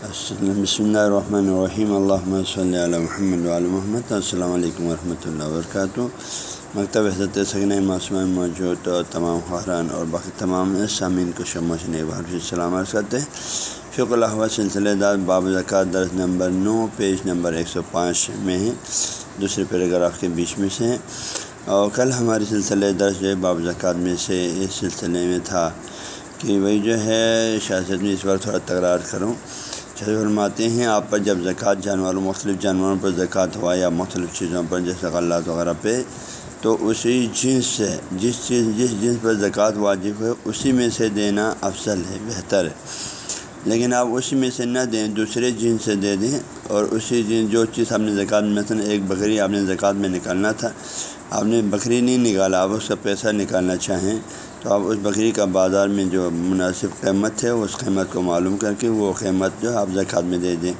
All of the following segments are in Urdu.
بسم اللہ الرحمن الرحیم اللہ صلی علیہ محمد علیہ محمد السلام علیکم ورحمۃ اللہ وبرکاتہ مکتب حضرت سگن معصوم موجود اور تمام خاران اور باقی تمام سامعین کو شمع سے بار سلام عرض کرتے ہیں فق اللہ سلسلہ دار باب زکوٰۃ درس نمبر نو پیج نمبر ایک سو پانچ میں ہے دوسرے پیراگراف کے بیچ میں سے ہیں اور کل ہمارے سلسلے درس جو ہے باب زکوٰۃ میں سے اس سلسلے میں تھا کہ وہی جو ہے شاست میں اس وقت تھوڑا تکرار کروں فرماتے ہیں؟ آپ پر جب زکوٰۃ جانوروں مختلف جانوروں پر زکوٰۃ ہوا یا مختلف چیزوں پر، جیسے غلط وغیرہ پہ، تو اسی جنس سے، جس چیز، جس جنس پر زکوٰۃ واجب ہے، اسی میں سے دینا افضل ہے، بہتر ہے۔ لیکن آپ اسی میں سے نہ دیں، دوسرے جنس سے دے دیں اور اسی جنس، جو چیز آپ نے زکوٰۃ، مثلاً ایک بکری آپ نے زکوٰۃ میں نکالنا تھا، آپ نے بکری نہیں نکالا، آپ اس کا پیسہ نکالنا چاہیں تو آپ اس بکری کا بازار میں جو مناسب قیمت ہے، اس قیمت کو معلوم کر کے وہ قیمت جو آپ زکوٰۃ میں دے دیں۔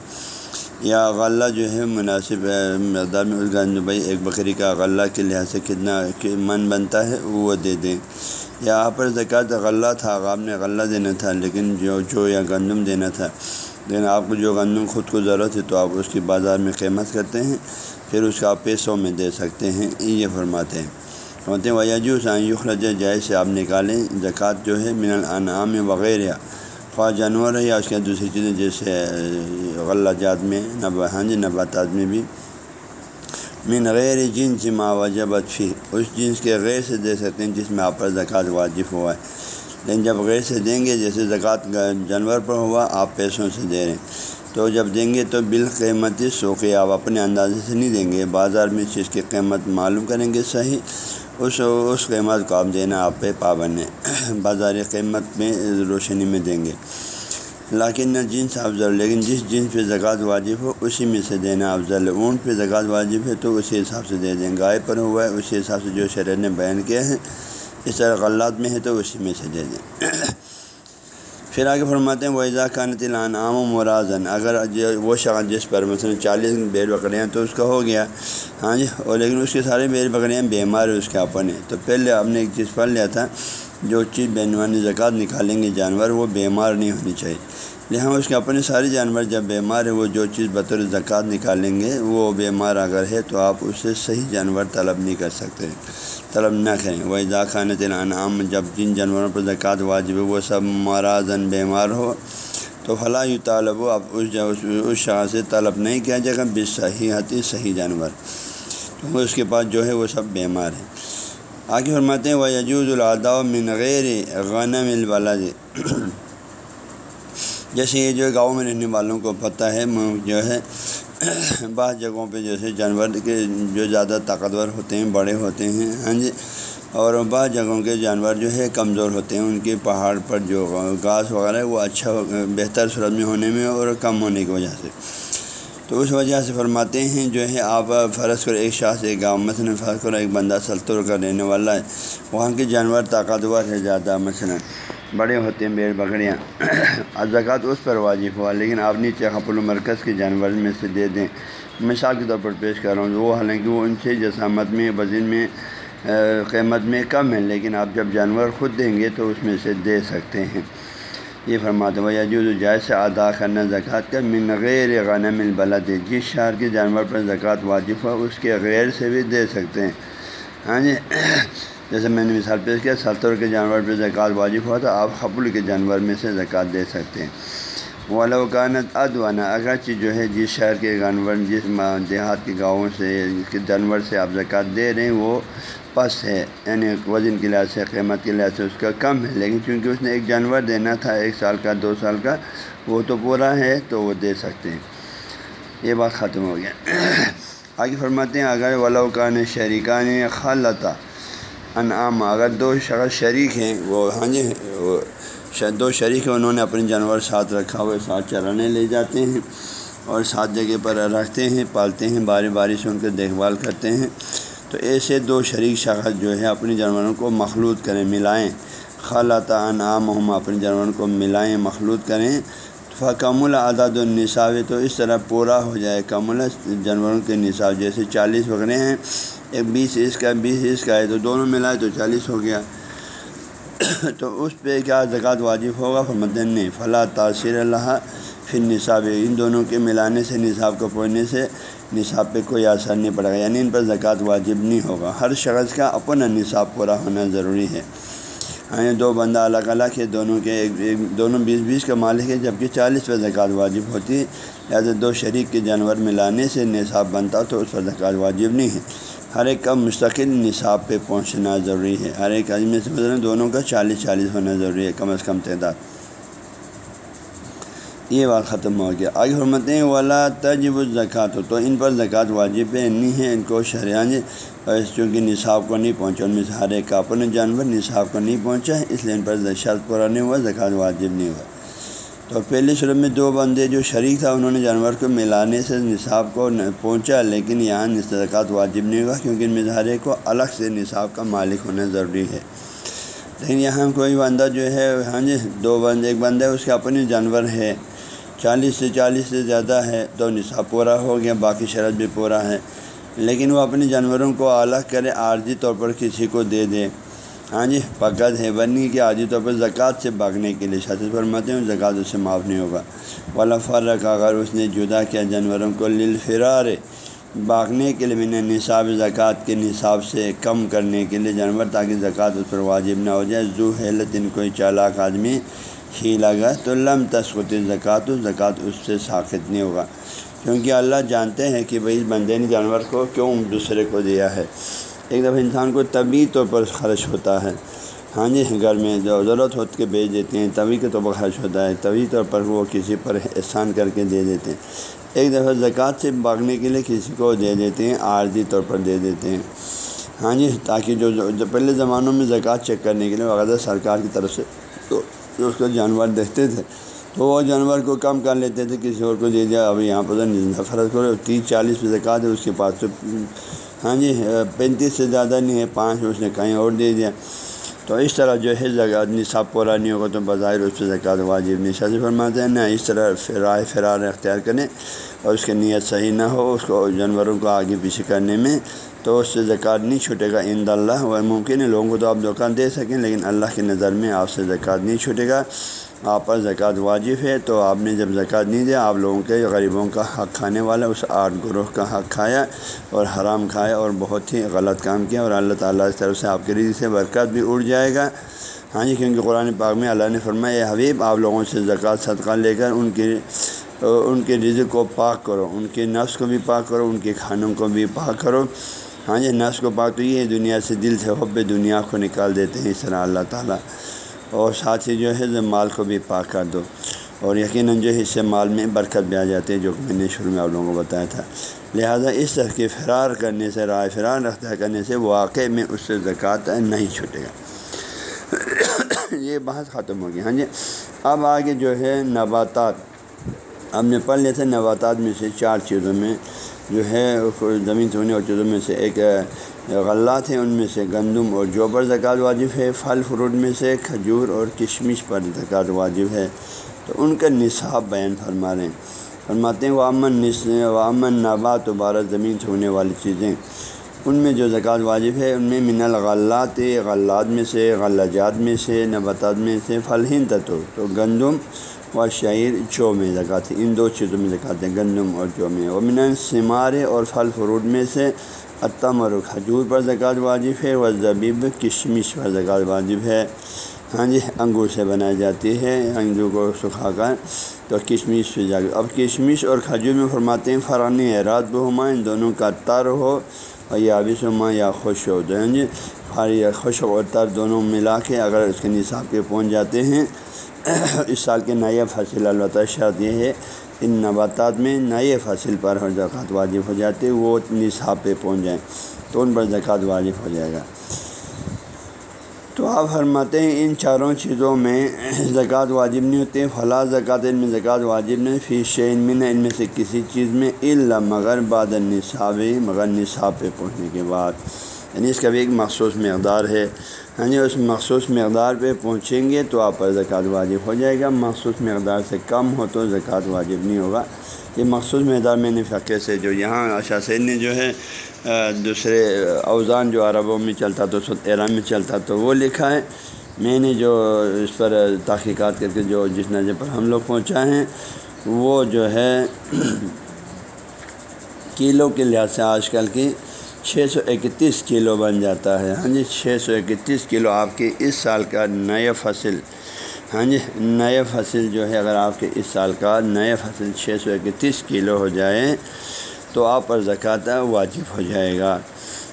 یا غلہ جو ہے مناسب مقدار میں اس گند بھائی ایک بکری کا غلہ کے لحاظ سے کتنا من بنتا ہے، وہ دے دیں۔ یا آپ پر زکوٰۃ غلہ تھا، آپ نے غلہ دینا تھا، لیکن جو جو یا گندم دینا تھا۔ لیکن آپ کو جو گندم خود کو ضرورت ہے تو آپ اس کی بازار میں قیمت کرتے ہیں، پھر اس کا آپ پیسوں میں دے سکتے ہیں۔ یہ فرماتے ہیں۔ ہوتے وجو سائیں یخرج جائے سے آپ نکالیں، زکوٰۃ جو ہے من الانعام وغیرہ خواہ جانور ہے یا اس کے دوسری چیزیں، جیسے غلہ جات میں نب ہاں جی نباتات میں بھی۔ من غیر جنس ما وجبت فی اس جنس کے غیر سے دے سکتے ہیں جس میں آپ پر زکوٰۃ واجب ہوا ہے۔ لیکن جب غیر سے دیں گے، جیسے زکوٰۃ جانور پر ہوا، آپ پیسوں سے دے رہے ہیں۔ تو جب دیں گے تو بالقیمتی سوکھے آپ اپنے اندازے سے نہیں دیں گے۔ بازار میں چیز کی قیمت معلوم کریں گے صحیح۔ اس اس قیمت کو آپ دینا، آپ پہ پابند ہے قیمت میں روشنی میں دیں گے۔ لیکن نہ جنس افضل، لیکن جس جنس پہ زکوٰۃ واجب ہو، اسی میں سے دینا افضل۔ اونٹ پہ زکوٰۃ واجب ہے تو اسی حساب سے دے دیں۔ گائے پر ہوا ہے، اسی حساب سے جو شرح نے بیان کیا ہے، اس طرح غلط میں ہے تو اسی میں سے دے دیں۔ پھر آگے فرماتے ہیں وہ خان خانت عام و مرازن اگر وہ شخص جس پر مثلاً چالیس بیل بکریاں تو اس کا ہو گیا۔ ہاں جی اور لیکن اس کے سارے بیل بکریاں بیمار اس کے اپنے۔ تو پہلے آپ نے ایک چیز پڑھ لیا تھا، جو چیز بینوانی زکوٰۃ نکالیں گے جانور، وہ بیمار نہیں ہونی چاہیے۔ لہٰذا اس کے اپنے سارے جانور جب بیمار ہے وہ جو چیز بطور زکوٰۃ نکالیں گے، وہ بیمار اگر ہے تو آپ اس سے صحیح جانور طلب نہیں کر سکتے۔ طلب نہ کریں۔ وہ خانت انعام جب جن جانوروں پر زکوٰۃ واجب ہے، وہ سب مرازن بیمار ہو، تو فلاں طالب ہو اب اس اس شخص سے طلب نہیں کیا جائے گا بے صحیح حتی صحیح جانور۔ تو اس کے پاس جو ہے، وہ سب بیمار ہیں۔ آگے فرماتے ہیں وہ یجوز العدا من غیر غنم البلد جیسے یہ جو گاؤں میں رہنے والوں کو پتہ ہے جو ہے، بعض جگہوں پہ جیسے جانور کے جو زیادہ طاقتور ہوتے ہیں، بڑے ہوتے ہیں ہاں جی اور بعض جگہوں کے جانور جو ہے کمزور ہوتے ہیں۔ ان کے پہاڑ پر جو گھاس وغیرہ ہے، وہ اچھا بہتر صورت میں ہونے میں اور کم ہونے کی وجہ سے۔ تو اس وجہ سے فرماتے ہیں، جو ہے، آپ فرض کرو، ایک شاخ سے گاؤں مثلاً فرض کرو، ایک بندہ سلطور کا رہنے والا ہے، وہاں کے جانور طاقتور ہے زیادہ، مثلاً۔ بڑے ہوتے ہیں بیڑ بکریاں۔ زکوٰۃ اس پر واجب ہوا، لیکن آپ نیچے حپ المرکز کے جانور میں سے دے دیں۔ مثال کے طور پر پیش کر رہا ہوں، وہ حالانکہ وہ ان سے جسامت میں، وزن میں قیمت میں کم ہے، لیکن آپ جب جانور خود دیں گے تو اس میں سے دے سکتے ہیں۔ یہ فرماتے ہیں جو جائز سے ادا کرنا زکوٰۃ کا من غیر غنم البلد جس شہر کے جانور پر زکوٰۃ واجب ہوا اس کے غیر سے بھی دے سکتے ہیں۔ ہاں جی جیسے میں نے مثال پیش کیا ستر کے جانور پہ زکوٰۃ واجب ہوا تو آپ حبل کے جانور میں سے زکوٰۃ دے سکتے ہیں۔ ولوکانت ادوانا اگرچہ جو ہے جس شہر کے جانور، جس دیہات کے گاؤں سے کے جانور سے آپ زکوٰۃ دے رہے ہیں، وہ پس ہے۔ یعنی وزن کے لحاظ سے، قیمت کے لحاظ سے اس کا کم ہے۔ لیکن چونکہ اس نے ایک جانور دینا تھا، ایک سال کا، دو سال کا، وہ تو پورا ہے تو وہ دے سکتے ہیں۔ یہ بات ختم ہو گیا۔ آگے فرماتے ہیں، اگر ولاکان شریکان خالتا انعام اگر دو شخص شریک ہیں، وہ ہاں جی وہ دو شریک ہیں، انہوں نے اپنے جانور ساتھ رکھا ہوئے ساتھ چرانے لے جاتے ہیں اور ساتھ جگہ پر رکھتے ہیں، پالتے ہیں، باری باری سے ان کی دیکھ بھال کرتے ہیں۔ تو ایسے دو شریک شخص جو ہے اپنے جانوروں کو مخلوط کریں، ملائیں۔ خالات انعام ہم اپنے جانوروں کو ملائیں، مخلوط کریں۔ فکم العدد النصاب تو اس طرح پورا ہو جائے کم جانوروں کے نصاب، جیسے چالیس بکرے ہیں، ایک بیس اس کا، بیس اس کا ہے، تو دونوں ملائے تو چالیس ہو گیا۔ تو اس پہ کیا زکوٰۃ واجب ہوگا؟ فرمت نہیں فلاں تاثیر اللہ پھر نصاب ان دونوں کے ملانے سے، نصاب کو پہنچنے سے نصاب پہ کوئی اثر نہیں پڑے گا یعنی ان پر زکوٰۃ واجب نہیں ہوگا۔ ہر شخص کا اپنا نصاب پورا ہونا ضروری ہے۔ دو بندہ الگ الگ ہے، دونوں کے ایک ایک دونوں بیس بیس کا مالک ہے جبکہ چالیس پہ زکوٰۃ واجب ہوتی ہے لہٰذا دو شریک کے جانور ملانے سے نصاب بنتا تو اس پر زکوٰۃ واجب نہیں ہے۔ ہر ایک کا مستقل نصاب پہ پہنچنا ضروری ہے۔ ہر ایک آدمی سے دونوں کا چالیس چالیس ہونا ضروری ہے، کم از کم تعداد۔ یہ بات ختم ہو گیا۔ آگے حرمتیں والا تجب الزکات ہو تو ان پر زکوٰۃ واجب نہیں ہے، ان کو شریان چونکہ نصاب کو نہیں پہنچا، ان میں سے ہر ایک کا اپنے جانور نصاب کو نہیں پہنچا، اس لیے ان پر شرط پورا نہیں ہوا، زکوٰۃ واجب نہیں ہوا۔ تو پہلے شروع میں دو بندے جو شریک تھا انہوں نے جانور کو ملانے سے نصاب کو پہنچا، لیکن یہاں زکوٰۃ واجب نہیں ہوا، کیونکہ ان میں سے ہر ایک کو الگ سے نصاب کا مالک ہونا ضروری ہے۔ لیکن یہاں کوئی بندہ جو ہے ہاں جی دو بندے، ایک بندہ اس کا اپنے جانور ہے۔ چالیس سے چالیس سے زیادہ ہے، تو نصاب پورا ہو گیا، باقی شرط بھی پورا ہے۔ لیکن وہ اپنے جانوروں کو الگ کرے، عارضی طور پر کسی کو دے دے۔ ہاں جی پکت ہے۔ بنی کہ عارضی طور پر زکوٰۃ سے بھاگنے کے لیے شاطر فرماتے ہیں، زکوٰۃ اس سے معاف نہیں ہوگا۔ والا فرق، اگر اس نے جدا کیا جانوروں کو لل فرار بھاگنے کے لیے میں نے نصاب زکوٰۃ کے نصاب سے کم کرنے کے لیے جانور، تاکہ زکوٰۃ اس پر واجب نہ ہو جائے۔ زو حیلت ان کوئی چالاک آدمی ہی لگا، تو لم تسکت زکوٰۃ و زکوٰۃ اس سے ساخت نہیں ہوگا۔ کیونکہ اللہ جانتے ہیں کہ بھائی بندے نے جانور کو کیوں دوسرے کو دیا ہے۔ ایک دفعہ انسان کو طبی طور پر خرچ ہوتا ہے۔ ہاں جی گھر میں جو ضرورت ہو کے بھیج دیتے ہیں، طبی کے طور پر خرچ ہوتا ہے۔ طبی طور پر وہ کسی پر احسان کر کے دے دیتے ہیں۔ ایک دفعہ زکوٰۃ سے بھاگنے کے لیے کسی کو دے دیتے ہیں، عارضی طور پر دے دیتے ہیں۔ ہاں جی تاکہ جو جو پہلے زمانوں میں زکوٰۃ چیک کرنے کے لیے وغیرہ سرکار کی طرف سے تو اس کو جانور دیکھتے تھے۔ تو وہ جانور کو کم کر لیتے تھے، کسی اور کو دے دیا۔ ابھی یہاں پر فرض کرو۔ تیس، چالیس پہ زکات ہے اس کے پاس تو ہاں جی پینتیس سے زیادہ نہیں ہے، پانچ اس نے کہیں اور دے دیا۔ تو اس طرح جو ہے زکات نصاب پورا نہیں ہوگا تو بظاہر اس پہ زکات واجب نہیں۔ شاذ فرماتے ہیں، نہ اس طرح فرائے فرار اختیار کریں اور اس کی نیت صحیح نہ ہو، اس کو جانوروں کو آگے پیچھے کرنے میں تو اس سے زکوٰۃ نہیں چھوٹے گا۔ ان اللہ وہ ممکن ہے لوگوں کو تو آپ دکان دے سکیں، لیکن اللہ کی نظر میں آپ سے زکوٰۃ نہیں چھوٹے گا۔ آپ پر زکوٰۃ واجب ہے تو آپ نے جب زکوٰۃ نہیں دیا، آپ لوگوں کے غریبوں کا حق کھانے والا، اس آٹھ گروہ کا حق کھایا اور حرام کھایا اور بہت ہی غلط کام کیا اور اللہ تعالیٰ کی طرف سے آپ کے ریز سے برکت بھی اڑ جائے گا۔ ہاں جی کیونکہ قرآن پاک میں اللہ نے فرمایا حبیب، آپ لوگوں سے زکوٰۃ صدقہ لے کر ان کی ان کے رزق کو پاک کرو، ان کے نفس کو بھی پاک کرو، ان کے کھانوں کو بھی پاک کرو۔ ہاں جی نفس کو پاک تو یہ دنیا سے دل سے حب دنیا کو نکال دیتے ہیں اس طرح اللہ تعالیٰ۔ اور ساتھ ہی جو ہے مال کو بھی پاک کر دو۔ اور یقیناً جو ہے اس سے مال میں برکت بھی آ جاتی ہے، جو کہ میں نے شروع میں آپ لوگوں کو بتایا تھا۔ لہٰذا اس طرح کے فرار کرنے سے، رائے فرار رکھتا کرنے سے واقع میں اس سے زکوٰۃ نہیں چھوٹے گا۔ یہ بحث ختم ہو گئی۔ ہاں جی اب آگے جو ہے نباتات۔ اب نے پڑھ لیے تھے نباتات میں سے چار چیزوں میں جو ہے زمین سے ہونے اور چیزوں میں سے ایک غلات ہیں، ان میں سے گندم اور جو پر زکوٰۃ واجب ہے، پھل، فروٹ میں سے کھجور اور کشمش پر زکوٰۃ واجب ہے۔ تو ان کا نصاب بیان فرما رہے ہیں۔ فرماتے ہیں وہ امن نس و امن نبات و زمین سے ہونے والی چیزیں۔ ان میں جو زکوٰۃ واجب ہے، ان میں من الغلات، غلات میں سے غلجات میں سے، نباتات میں سے، پھل، ہند تو گندم و شعیر جو میں زکات ان دو چیزوں میں زکات ہیں گندم اور جو میں۔ من سمارے اور پھل فروٹ میں سے عتم اور کھجور پر زکوٰۃ واجب ہے و زبیب کشمش پر زکوٰۃ واجب ہے۔ ہاں جی انگور سے بنائی جاتی ہے، انگور کو سکھا کر تو کشمش سے جا اب کشمش اور کھجور میں فرماتے ہیں فرانی ہے رات بہما ان دونوں کا تر ہو اور یا ہما یا خوش ہو۔ ہاں جی یا خوش اور تر دونوں ملا کے اگر اس کے نصاب کے پہنچ جاتے ہیں اس سال کے نئے فصل البتہ شرط یہ ہے ان نباتات میں نئے فصل پر ہر زکوٰۃ واجب ہو جاتے وہ نصاب پہ پہنچ جائیں تو ان پر زکوٰۃ واجب ہو جائے گا۔ تو آپ فرماتے ہیں ان چاروں چیزوں میں زکوٰۃ واجب نہیں ہوتے فلاں زکوٰۃ، ان میں زکوٰۃ واجب نہیں، فی شعین میں ان میں سے کسی چیز میں اللہ مگر بعد نصاب مگر نصاب پہ پہنچنے کے بعد۔ یعنی اس کا بھی ایک مخصوص مقدار ہے۔ ہاں جی اس مخصوص مقدار پہ پہنچیں گے تو آپ پر زکوٰۃ واجب ہو جائے گا۔ مخصوص مقدار سے کم ہو تو زکوٰۃ واجب نہیں ہوگا۔ یہ مخصوص مقدار میں نے فقے سے جو یہاں شاہ سید نے جو ہے دوسرے اوزان جو عربوں میں چلتا تو ایران میں چلتا تو وہ لکھا ہے۔ میں نے جو اس پر تحقیقات کر کے جو جس نظر پر ہم لوگ پہنچا ہیں، وہ جو ہے کلو کے لحاظ سے آج کل کی چھ سو اکتیس کلو بن جاتا ہے۔ ہاں جی چھ سو اکتیس کلو آپ کی اس سال کا نئے فصل۔ ہاں جی نئے فصل جو ہے، اگر آپ کے اس سال کا نئے فصل چھ سو اکتیس کلو ہو جائے تو آپ پر زکوٰۃ واجب ہو جائے گا۔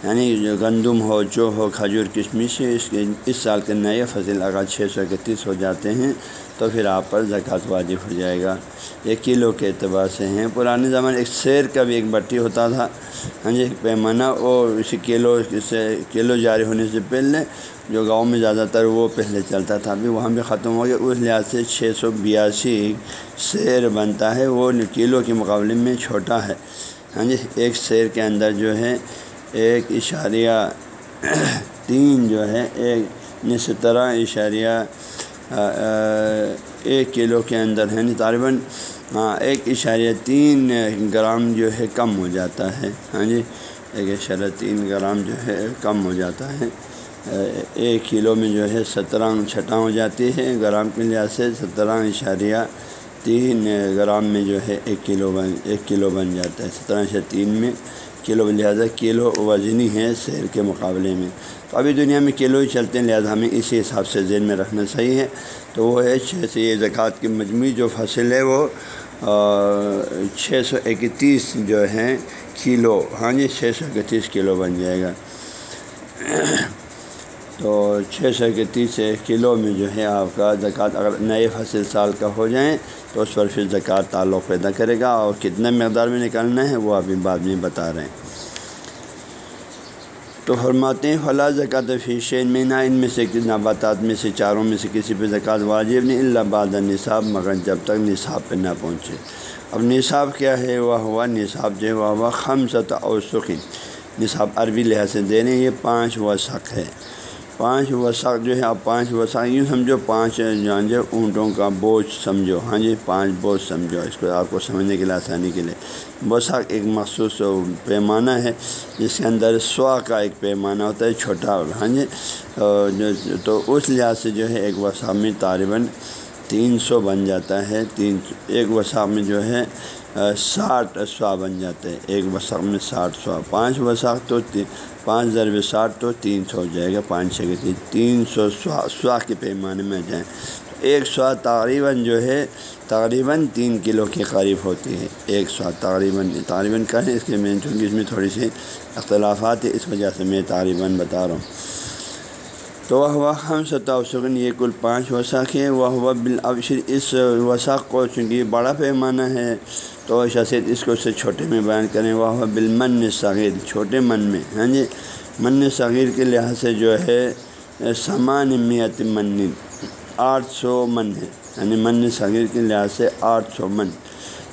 یعنی جو گندم ہو، جو ہو، کھجور، کشمش، اس کے اس سال کے نئے فصل اگر چھ سو اکتیس ہو جاتے ہیں، تو پھر آپ پر زکوٰۃ واجب ہو جائے گا۔ ایک کلو کے اعتبار سے ہیں۔ پرانے زمانے ایک شیر کا بھی ایک بٹی ہوتا تھا۔ ہاں جی پیمانہ اور اسی کلو سے کلو جاری ہونے سے پہلے جو گاؤں میں زیادہ تر وہ پہلے چلتا تھا، ابھی وہاں بھی ختم ہو گیا۔ اس لحاظ سے چھ سو بیاسی شیر بنتا ہے۔ وہ کلو کے مقابلے میں چھوٹا ہے۔ ہاں جی ایک شیر کے اندر جو ہے ایک اشاریہ تین جو ہے، ایک سترہ اشاریہ ایک کلو کے اندر ہے یعنی طالباً ہاں ایک اشاریہ تین گرام جو ہے کم ہو جاتا ہے۔ ہاں جی ایک اشاریہ تین گرام جو ہے کم ہو جاتا ہے۔ ایک کلو میں جو ہے سترہ چھٹا ہو جاتی ہے، گرام کے لحاظ سے سترہ اشاریہ تین گرام میں جو ہے ایک کلو بن، ایک کلو بن جاتا ہے، سترہ سے تین میں۔ کلو لہٰذا کلو وزنی ہے شہر کے مقابلے میں۔ تو ابھی دنیا میں کلو ہی چلتے ہیں، لہٰذا ہمیں اسی حساب سے ذہن میں رکھنا صحیح ہے۔ تو وہ ہے چھ سے، یہ زکوٰۃ کی مجموعی جو فصل ہے، وہ چھ سو اکتیس جو ہے کلو ہاں جی چھ سو اکتیس کلو بن جائے گا۔ تو چھ سو اکتیس کلو میں جو ہے آپ کا زکوٰۃ، اگر نئے فصل سال کا ہو جائیں تو اس پر پھر زکوٰۃ تعلق پیدا کرے گا اور کتنے مقدار میں نکالنا ہے وہ ابھی بعد میں بتا رہے ہیں۔ تو فرماتے ہیں فلاں زکوٰۃ فیشین میں نہ، ان میں سے نباتات میں سے، چاروں میں سے کسی پہ زکوٰۃ واجب نہیں اللہ باد نصاب مگر جب تک نصاب پہ نہ پہنچے۔ اب نصاب کیا ہے؟ وہ ہوا نصاب جو ہے، وہ ہوا خم سطح اور سخی نصاب عربی لحاظ سے دے رہے ہیں یہ پانچ وسق ہے۔ پانچ وساق جو ہے آپ پانچ وساق یوں سمجھو، پانچ جو اونٹوں کا بوجھ سمجھو۔ ہاں جی پانچ بوجھ سمجھو۔ اس کو آپ کو سمجھنے کے لیے آسانی کے لیے۔ وسق ایک مخصوص پیمانہ ہے، جس کے اندر سوا کا ایک پیمانہ ہوتا ہے، چھوٹا ہاں جی تو اس لحاظ سے جو ہے ایک وسق میں طالباً تین سو بن جاتا ہے، تین ایک وسق میں جو ہے ساٹھ سوا بن جاتے ہیں۔ ایک وسق میں ساٹھ سوا، پانچ وسق تو پانچ ضرب ساٹھ تو تین سو ہو جائے گا، پانچ چھ کے تین تین سو سوا سوا کے پیمانے میں جائیں۔ ایک سوا تقریباً جو ہے، تقریباً تین کلو کے قریب ہوتی ہے ایک سوا تقریباً تقریباً کہیں اس کے میں، چونکہ اس میں تھوڑی سی اختلافات ہیں، اس وجہ سے میں تقریباً بتا رہا ہوں۔ تو وہ ہوا ہم سطح سکن یہ کل پانچ وساخ ہے وہ ہوا بالابشر اس وساخ کو چونکہ بڑا پیمانہ ہے، تو شاید اس کو اس سے چھوٹے میں بیان کریں۔ وہ ہوا بالمن صغیر چھوٹے من میں ہاں جی؟ من صغیر کے لحاظ سے جو ہے، سامان میت من، آٹھ سو من ہے۔ یعنی من صغیر کے لحاظ سے آٹھ سو من۔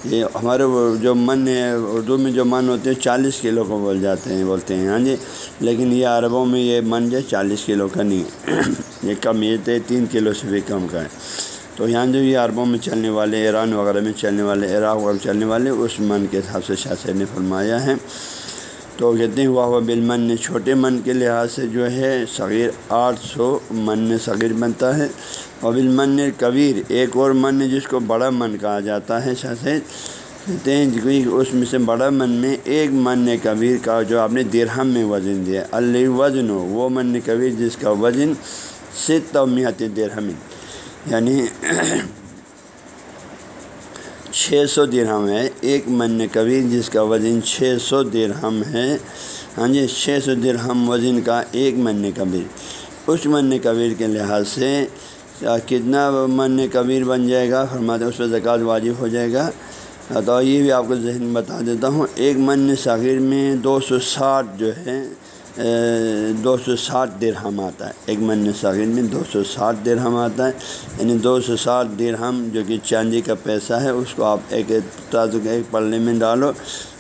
یہ ہمارے جو من ہے، اردو میں جو من ہوتے ہیں، چالیس کلو کو بول جاتے ہیں، بولتے ہیں ہاں جی؟ لیکن یہ عربوں میں یہ من جو چالیس کلو کا نہیں ہے۔ یہ کم، یہ تھے تین کلو سے بھی کم کا ہے۔ تو یہاں جو یہ عربوں میں چلنے والے، ایران وغیرہ میں چلنے والے، عراق وغیرہ میں چلنے والے، اس من کے حساب سے شاہ نے فرمایا ہے۔ تو کہتے ہیں واہ بالمن چھوٹے من کے لحاظ سے جو ہے صغیر آٹھ سو من صغیر بنتا ہے اور بالمن کبیر ایک اور من جس کو بڑا من کہا جاتا ہے شاہ کہتے ہیں جی اس میں سے بڑا من میں ایک من کبیر کا جو آپ نے درہم میں وزن دیا۔ اللہ وزن ہو، وہ من کبیر جس کا وزن ست و میت درہم۔ یعنی چھ سو درہم ہے۔ ایک من کبیر جس کا وزن چھ سو درہم ہے۔ ہاں جی چھ سو درہم وزن کا ایک من کبیر۔ اس من کبیر کے لحاظ سے کتنا من کبیر بن جائے گا؟ فرماتے اس پہ زکوٰۃ واجب ہو جائے گا۔ تو یہ بھی آپ کو ذہن بتا دیتا ہوں، ایک من صغیر میں دو سو ساٹھ جو ہے دو سو ساٹھ درہم آتا ہے۔ ایک من صغیر میں یعنی دو سو ساٹھ درہم آتا ہے۔ یعنی دو سو ساٹھ درہم جو کہ چاندی کا پیسہ ہے، اس کو آپ ایک ایک پلے میں ڈالو،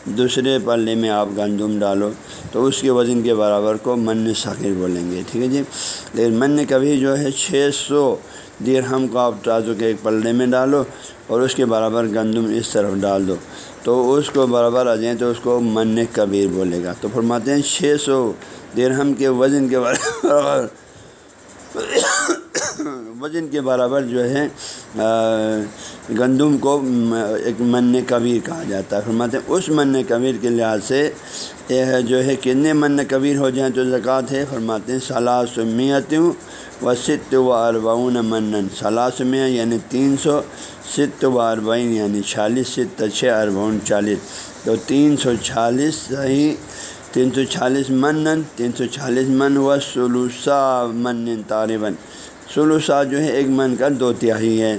دوسرے پلے میں آپ گندم ڈالو۔ تو اس کے وزن کے برابر کو من صغیر بولیں گے، ٹھیک ہے جی؟ لیکن من کبھی جو ہے چھ سو درہم کو آپ تازو کے ایک پلے میں ڈالو اور اس کے برابر گندم اس طرف ڈال دو۔ تو اس کو برابر آ جائیں تو اس کو من کبیر بولے گا۔ تو فرماتے ہیں چھ سو درہم کے وزن کے برابر وزن کے برابر جو ہے گندم کو ایک من کبیر کہا جاتا ہے۔ فرماتے ہیں اس من کبیر کے لحاظ سے جو ہے، کتنے من کبیر ہو جائیں تو زکوٰۃ ہے۔ فرماتے ہیں صلاح میتوں و ست و اربعون منن۔ سلاسمیا یعنی تین سو ست و اربعین یعنی چھیالیس ست چھ اربعون چالیس۔ تو تین سو چھیالیس صحیح، تین سو چھیالیس منن، تین سو چھیالیس من و سلوسا من طالباً سلوسا جو ہے، ایک من کا دو تہائی ہے۔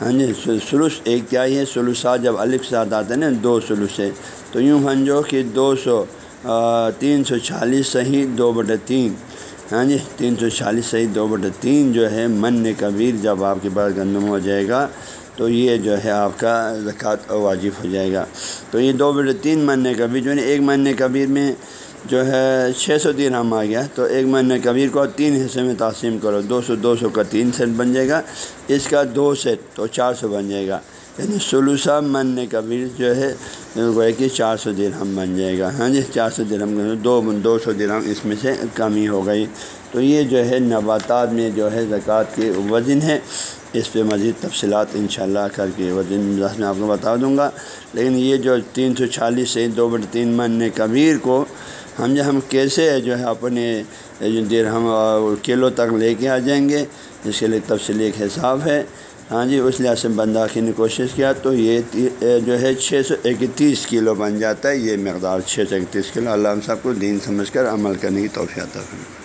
ہاں جی سلوس ایک تہائی ہے، سلوسا جب الف ساتھ آتے ہیں نا، دو سلوس ہے۔ تو یوں ہنجو کہ دو سو تین سو چھیالیس صحیح، دو بٹے تین۔ ہاں جی تین سو چالیس صحیح، دو بٹے تین جو ہے، من کبیر جب آپ کے پاس گندم ہو جائے گا۔ تو یہ جو ہے آپ کا زکوٰۃ واجب ہو جائے گا۔ تو یہ دو بیٹے تین من کبیر جو ہے ایک مہینے کبیر میں جو ہے چھ سو تین ہم آ گیا۔ تو ایک من کبیر کو تین حصے میں تقسیم کرو، دو سو دو سو کا تین سیٹ بن جائے گا۔ اس کا دو سیٹ تو چار سو بن جائے گا۔ یعنی سلوسا من کبیر جو ہے وہ کہ چار سو درہم بن جائے گا۔ ہاں جی چار سو درہم دو دو سو درہم اس میں سے کمی ہو گئی۔ تو یہ جو ہے نباتات میں جو ہے زکوٰۃ کے وزن ہے، اس پہ مزید تفصیلات انشاءاللہ کر کے وزن میں آپ کو بتا دوں گا۔ لیکن یہ جو تین سو چالیس سے دو بٹے تین من کبیر کو، ہم جو ہم کیسے جو ہے اپنے درہم کلو تک لے کے آ جائیں گے، اس کے لیے تفصیلی ایک حساب ہے۔ ہاں جی اس لحاظ سے بندہ بنداخی نے کوشش کیا، تو یہ جو ہے چھ سو اکتیس کلو بن جاتا ہے، یہ مقدار چھ سو اکتیس کلو، اللہ ہم سب کو دین سمجھ کر عمل کرنے کی توفیع ہے